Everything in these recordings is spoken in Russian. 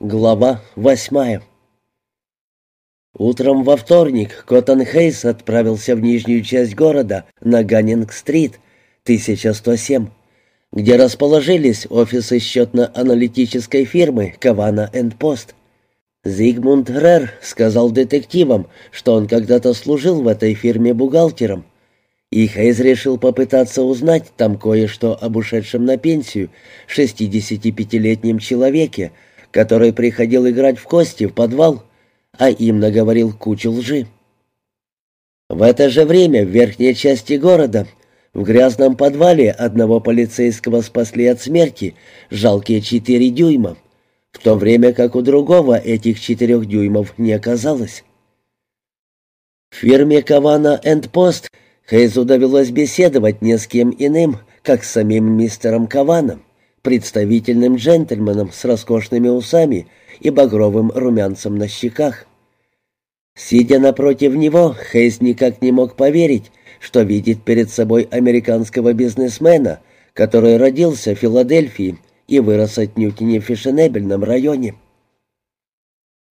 Глава восьмая Утром во вторник Коттон Хейс отправился в нижнюю часть города на Ганнинг-стрит, 1107, где расположились офисы счетно-аналитической фирмы «Кавана энд Пост». Зигмунд Рер сказал детективам, что он когда-то служил в этой фирме бухгалтером, и Хейз решил попытаться узнать там кое-что об ушедшем на пенсию 65-летнем человеке, который приходил играть в кости в подвал, а им наговорил кучу лжи. В это же время в верхней части города, в грязном подвале одного полицейского спасли от смерти жалкие четыре дюйма, в то время как у другого этих четырех дюймов не оказалось. В фирме Кавана энд Пост Хейзу довелось беседовать не с кем иным, как с самим мистером Каваном представительным джентльменом с роскошными усами и багровым румянцем на щеках. Сидя напротив него, Хейс никак не мог поверить, что видит перед собой американского бизнесмена, который родился в Филадельфии и вырос отнюдь не в фешенебельном районе.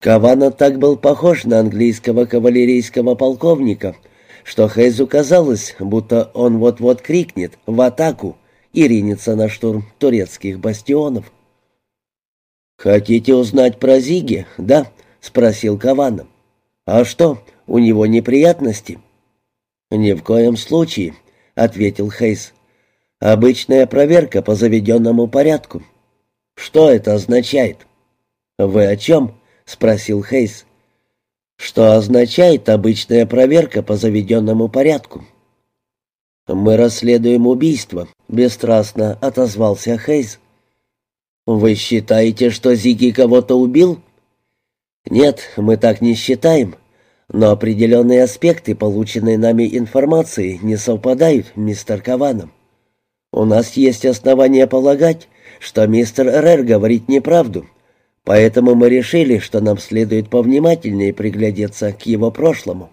Кавана так был похож на английского кавалерийского полковника, что Хейзу казалось, будто он вот-вот крикнет «в атаку!» И ринется на штурм турецких бастионов. «Хотите узнать про Зиги, да?» — спросил Кавана. «А что, у него неприятности?» «Ни в коем случае», — ответил Хейс. «Обычная проверка по заведенному порядку». «Что это означает?» «Вы о чем?» — спросил Хейс. «Что означает обычная проверка по заведенному порядку?» «Мы расследуем убийство», — бесстрастно отозвался Хейз. «Вы считаете, что Зиги кого-то убил?» «Нет, мы так не считаем. Но определенные аспекты полученной нами информации не совпадают, мистер Каваном. У нас есть основания полагать, что мистер Рэр говорит неправду, поэтому мы решили, что нам следует повнимательнее приглядеться к его прошлому».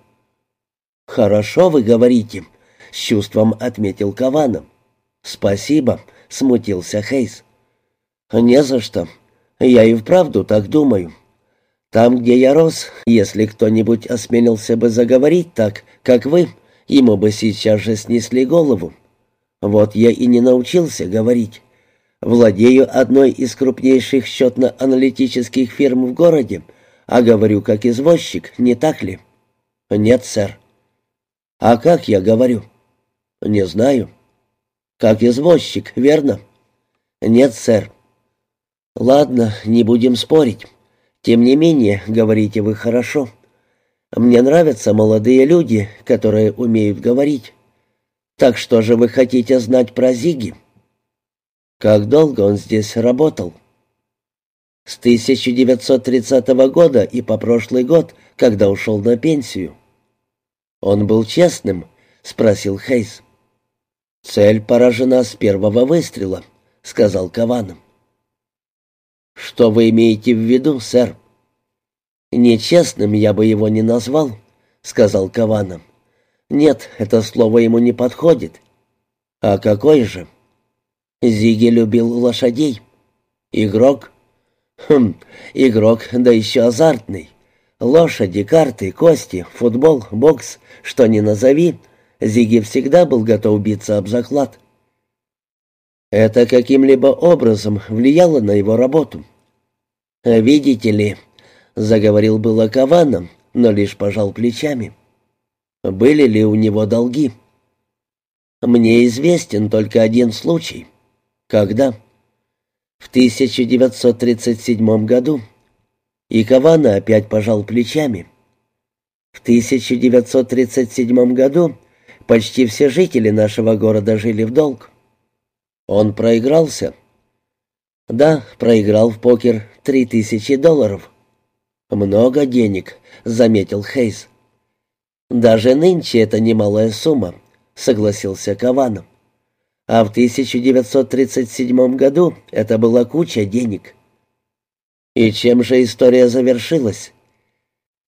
«Хорошо вы говорите», с чувством отметил Кавана. «Спасибо», — смутился Хейс. «Не за что. Я и вправду так думаю. Там, где я рос, если кто-нибудь осмелился бы заговорить так, как вы, ему бы сейчас же снесли голову. Вот я и не научился говорить. Владею одной из крупнейших счетно-аналитических фирм в городе, а говорю как извозчик, не так ли?» «Нет, сэр». «А как я говорю?» «Не знаю». «Как извозчик, верно?» «Нет, сэр». «Ладно, не будем спорить. Тем не менее, говорите вы хорошо. Мне нравятся молодые люди, которые умеют говорить. Так что же вы хотите знать про Зиги?» «Как долго он здесь работал?» «С 1930 года и по прошлый год, когда ушел на пенсию». «Он был честным?» — спросил Хейс. «Цель поражена с первого выстрела», — сказал Каван. «Что вы имеете в виду, сэр?» «Нечестным я бы его не назвал», — сказал Кавана. «Нет, это слово ему не подходит». «А какой же?» «Зиги любил лошадей». «Игрок?» «Хм, игрок, да еще азартный. Лошади, карты, кости, футбол, бокс, что ни назови, Зиги всегда был готов биться об заклад. Это каким-либо образом влияло на его работу. «Видите ли», — заговорил было Каваном, но лишь пожал плечами. «Были ли у него долги?» «Мне известен только один случай». «Когда?» «В 1937 году». И Кавана опять пожал плечами. В 1937 году Почти все жители нашего города жили в долг. Он проигрался? Да, проиграл в покер три тысячи долларов. Много денег, заметил Хейс. Даже нынче это немалая сумма, согласился Каванов. А в 1937 году это была куча денег. И чем же история завершилась?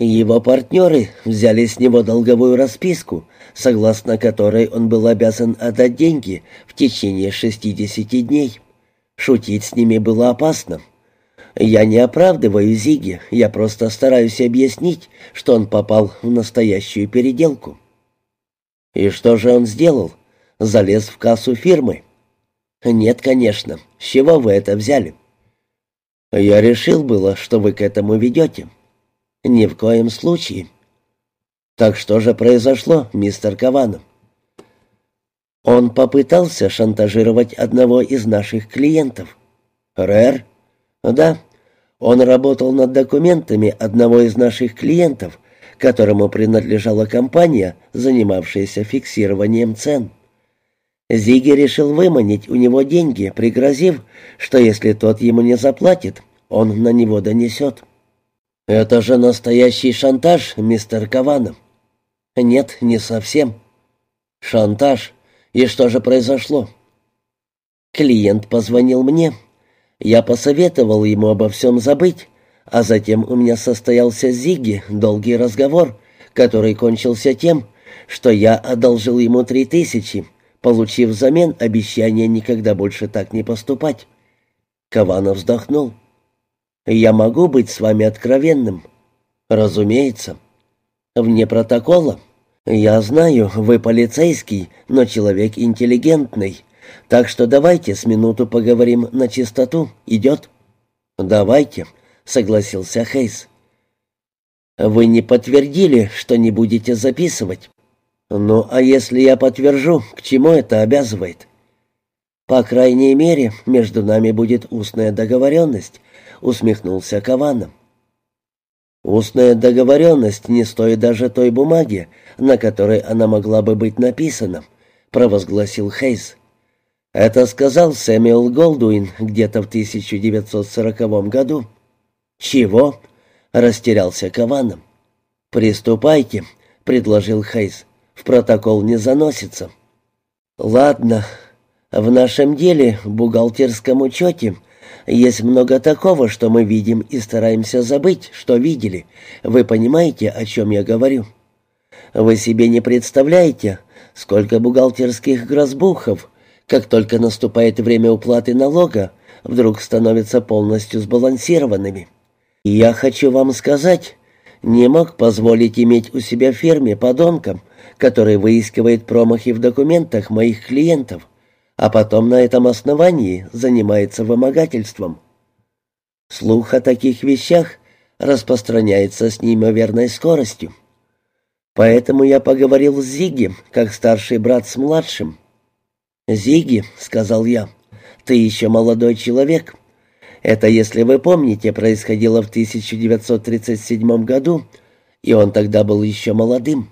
Его партнеры взяли с него долговую расписку, согласно которой он был обязан отдать деньги в течение 60 дней. Шутить с ними было опасно. Я не оправдываю Зиги, я просто стараюсь объяснить, что он попал в настоящую переделку. И что же он сделал? Залез в кассу фирмы. Нет, конечно. С чего вы это взяли? Я решил было, что вы к этому ведете. Ни в коем случае. Так что же произошло, мистер Каванов? Он попытался шантажировать одного из наших клиентов. Рэр? Да. Он работал над документами одного из наших клиентов, которому принадлежала компания, занимавшаяся фиксированием цен. Зиги решил выманить у него деньги, пригрозив, что если тот ему не заплатит, он на него донесет. «Это же настоящий шантаж, мистер Каванов». «Нет, не совсем». «Шантаж? И что же произошло?» Клиент позвонил мне. Я посоветовал ему обо всем забыть, а затем у меня состоялся Зиги долгий разговор, который кончился тем, что я одолжил ему три тысячи, получив взамен обещание никогда больше так не поступать. Каванов вздохнул. «Я могу быть с вами откровенным?» «Разумеется». «Вне протокола?» «Я знаю, вы полицейский, но человек интеллигентный, так что давайте с минуту поговорим на чистоту. Идет?» «Давайте», — согласился Хейс. «Вы не подтвердили, что не будете записывать?» «Ну, а если я подтвержу, к чему это обязывает?» «По крайней мере, между нами будет устная договоренность», — усмехнулся Каваном. «Устная договоренность не стоит даже той бумаги, на которой она могла бы быть написана», — провозгласил Хейс. «Это сказал Сэмюэл Голдуин где-то в 1940 году». «Чего?» — растерялся Каваном. «Приступайте», — предложил Хейс в протокол не заносится. Ладно, в нашем деле, в бухгалтерском учете, есть много такого, что мы видим и стараемся забыть, что видели. Вы понимаете, о чем я говорю? Вы себе не представляете, сколько бухгалтерских грозбухов, как только наступает время уплаты налога, вдруг становятся полностью сбалансированными. И я хочу вам сказать, не мог позволить иметь у себя ферме подонкам, который выискивает промахи в документах моих клиентов, а потом на этом основании занимается вымогательством. Слух о таких вещах распространяется с неимоверной скоростью. Поэтому я поговорил с Зиги, как старший брат с младшим. «Зиги», — сказал я, — «ты еще молодой человек. Это, если вы помните, происходило в 1937 году, и он тогда был еще молодым.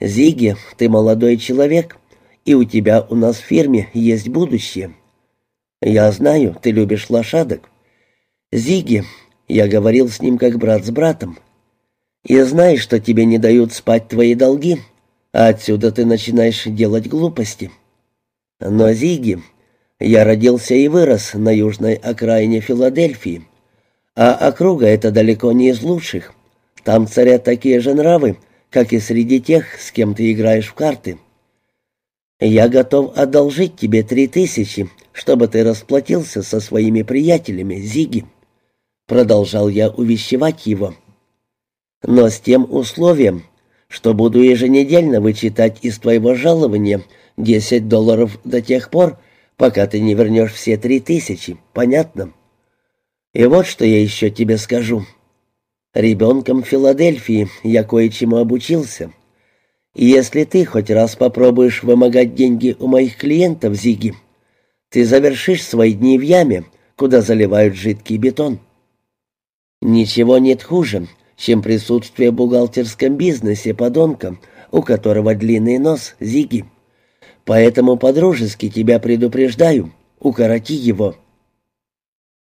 «Зиги, ты молодой человек, и у тебя у нас в фирме есть будущее. Я знаю, ты любишь лошадок. Зиги, я говорил с ним как брат с братом. И знаешь, что тебе не дают спать твои долги, а отсюда ты начинаешь делать глупости. Но, Зиги, я родился и вырос на южной окраине Филадельфии, а округа эта далеко не из лучших. Там царят такие же нравы, как и среди тех, с кем ты играешь в карты. Я готов одолжить тебе три тысячи, чтобы ты расплатился со своими приятелями, Зиги. Продолжал я увещевать его. Но с тем условием, что буду еженедельно вычитать из твоего жалования десять долларов до тех пор, пока ты не вернешь все три тысячи, понятно? И вот что я еще тебе скажу. Ребенком Филадельфии я кое-чему обучился. И если ты хоть раз попробуешь вымогать деньги у моих клиентов, Зиги, ты завершишь свои дни в яме, куда заливают жидкий бетон. Ничего нет хуже, чем присутствие в бухгалтерском бизнесе подонка, у которого длинный нос, Зиги. Поэтому подружески тебя предупреждаю, укороти его».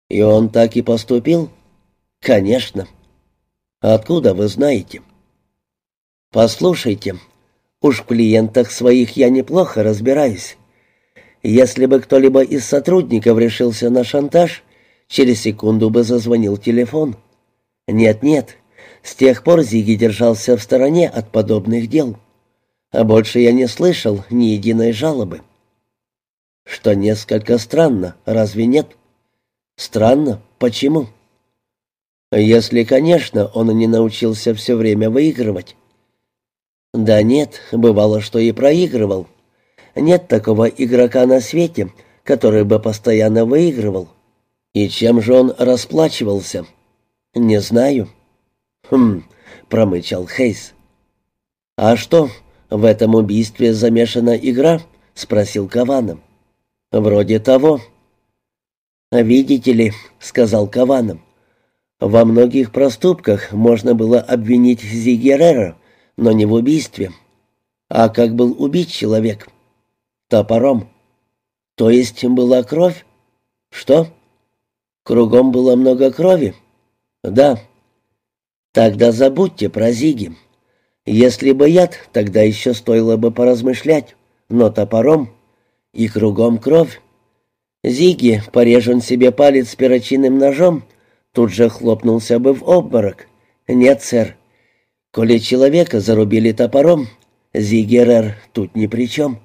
«И он так и поступил?» «Конечно». Откуда вы знаете? Послушайте, уж в клиентах своих я неплохо разбираюсь. Если бы кто-либо из сотрудников решился на шантаж, через секунду бы зазвонил телефон. Нет-нет, с тех пор Зиги держался в стороне от подобных дел. А больше я не слышал ни единой жалобы. Что несколько странно, разве нет? Странно. Почему? Если, конечно, он не научился все время выигрывать. Да нет, бывало, что и проигрывал. Нет такого игрока на свете, который бы постоянно выигрывал. И чем же он расплачивался? Не знаю. Хм, промычал Хейс. А что, в этом убийстве замешана игра? спросил Каваном. Вроде того. Видите ли, сказал Каваном. Во многих проступках можно было обвинить Зигерера, но не в убийстве. А как был убит человек? Топором. То есть была кровь? Что? Кругом было много крови? Да. Тогда забудьте про Зиги. Если бы яд, тогда еще стоило бы поразмышлять. Но топором и кругом кровь. Зиги, порежен себе палец перочинным ножом, тут же хлопнулся бы в обморок. Нет, сэр. Коли человека зарубили топором, Зигерер тут ни при чем.